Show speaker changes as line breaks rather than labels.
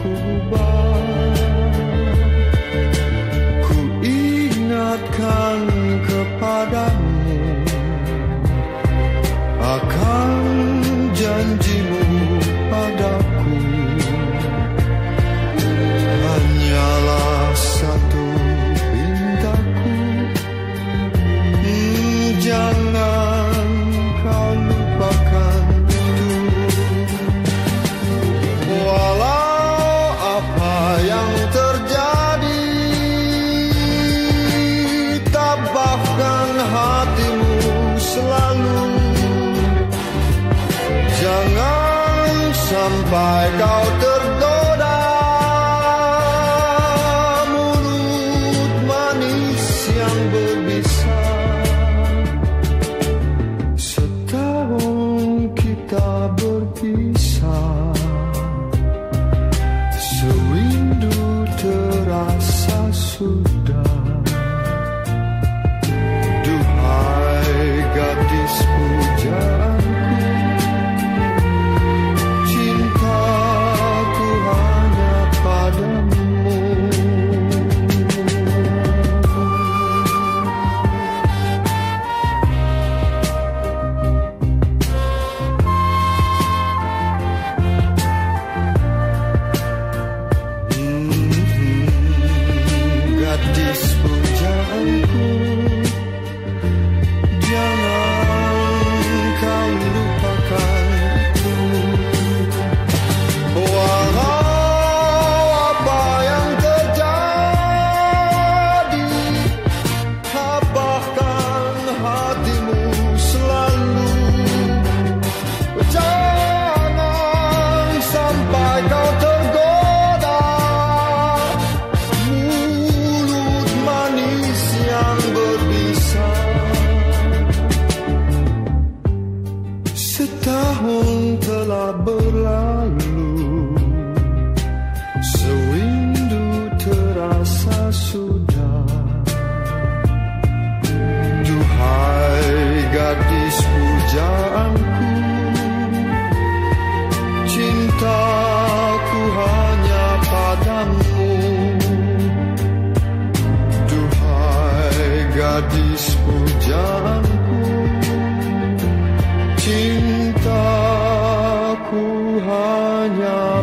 kugu sampai kau tergoda mulut manis yang berbisa. Setahun kita berpisah. Sewindu terasa sulit gadis pujaanku Cintaku hanya